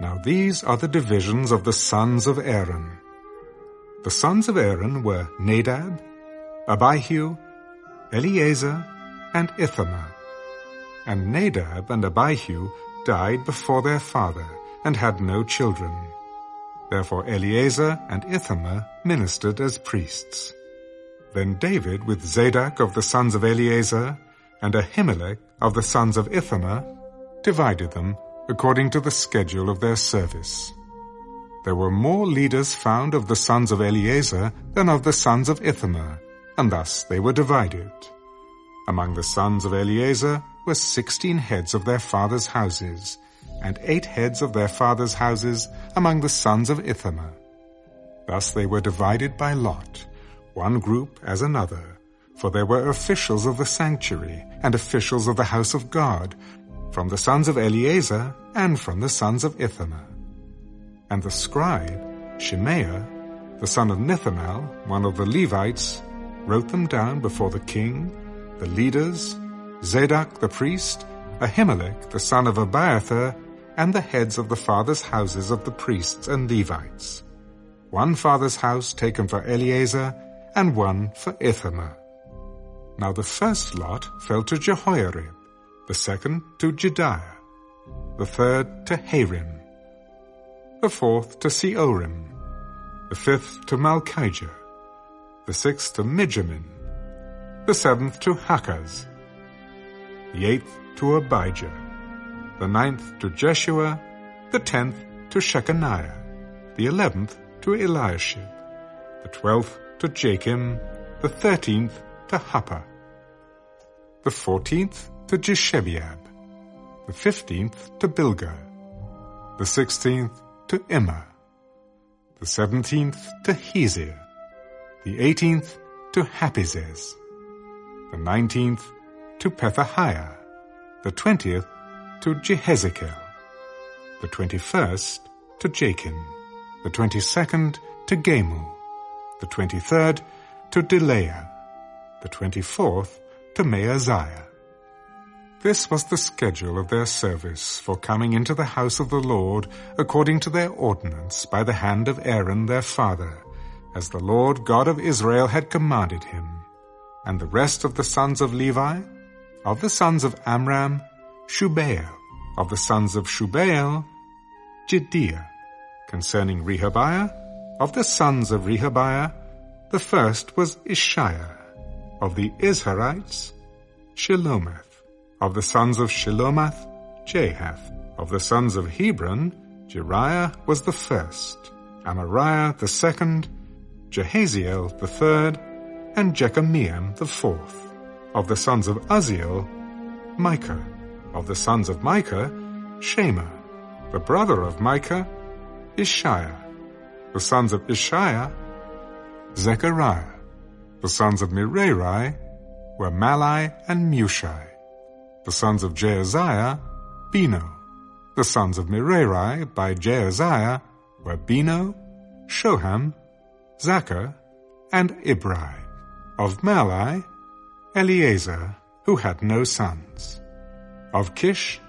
Now these are the divisions of the sons of Aaron. The sons of Aaron were Nadab, Abihu, Eleazar, and Ithamar. And Nadab and Abihu died before their father, and had no children. Therefore Eleazar and Ithamar ministered as priests. Then David with Zadok of the sons of Eleazar, and Ahimelech of the sons of Ithamar, divided them according to the schedule of their service. There were more leaders found of the sons of Eleazar than of the sons of Ithamar, and thus they were divided. Among the sons of Eleazar were sixteen heads of their fathers' houses, and eight heads of their fathers' houses among the sons of Ithamar. Thus they were divided by lot, one group as another, for there were officials of the sanctuary and officials of the house of God, from the sons of Eleazar and from the sons of Ithamar. And the scribe, Shemaiah, the son of Nethanel, one of the Levites, wrote them down before the king, the leaders, Zadok the priest, Ahimelech the son of Abiathar, and the heads of the fathers' houses of the priests and Levites. One father's house taken for Eleazar, and one for Ithamar. Now the first lot fell to Jehoiarib, the second to Jedaiah, the third to Harim, the fourth to Seorim, the fifth to Malchijah, the sixth to Mijamin, the seventh to Hakkoz, the eighth to Abijah, the ninth to Jeshua, the tenth to Shecaniah, the eleventh to Eliashib, the twelfth to Jakim, the thirteenth to Huppah, the fourteenth to Jeshebeab, the fifteenth to Bilgah, the sixteenth to Immer, the seventeenth to Hezir, the eighteenth to Happizzez, the nineteenth to Pethahiah, the twentieth to Jehezekel, the twenty-first to Jachin, the twenty-second to Gamul, the twenty-third to Delaiah, the twenty-fourth to Maaziah. This was the schedule of their service for coming into the house of the Lord according to their ordinance by the hand of Aaron their father, as the Lord God of Israel had commanded him. And the rest of the sons of Levi, of the sons of Amram, Shubael, of the sons of Shubael, Jehdeiah, concerning Rehabiah, of the sons of Rehabiah, the first was Isshiah, of the Izharites, Shelomoth, of the sons of Shelomoth, Jahath, of the sons of Hebron, Jeriah was the first, Amariah the second, Jahaziel the third, and Jekameam the fourth. Of the sons of Uzziel, Micah. Of the sons of Micah, Shema. The brother of Micah, Isshiah. The sons of Isshiah, Zechariah. The sons of Merari were Mahli and Mushi. The sons of Jaaziah, Beno. The sons of Merari by Jaaziah were Beno, Shoham, Zaccur, and Ibri. Of Mahli, Eleazar, who had no sons. Of Kish,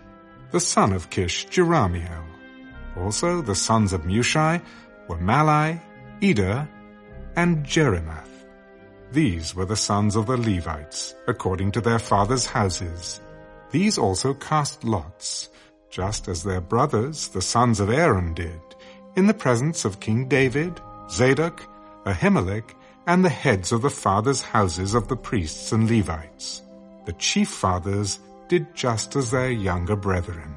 the son of Kish, Jerahmeel. Also the sons of Mushi were Mahli, Eder, and Jerimoth. These were the sons of the Levites, according to their fathers' houses. These also cast lots, just as their brothers, the sons of Aaron, did, in the presence of King David, Zadok, Ahimelech, and the heads of the fathers' houses of the priests and Levites. The chief fathers did just as their younger brethren.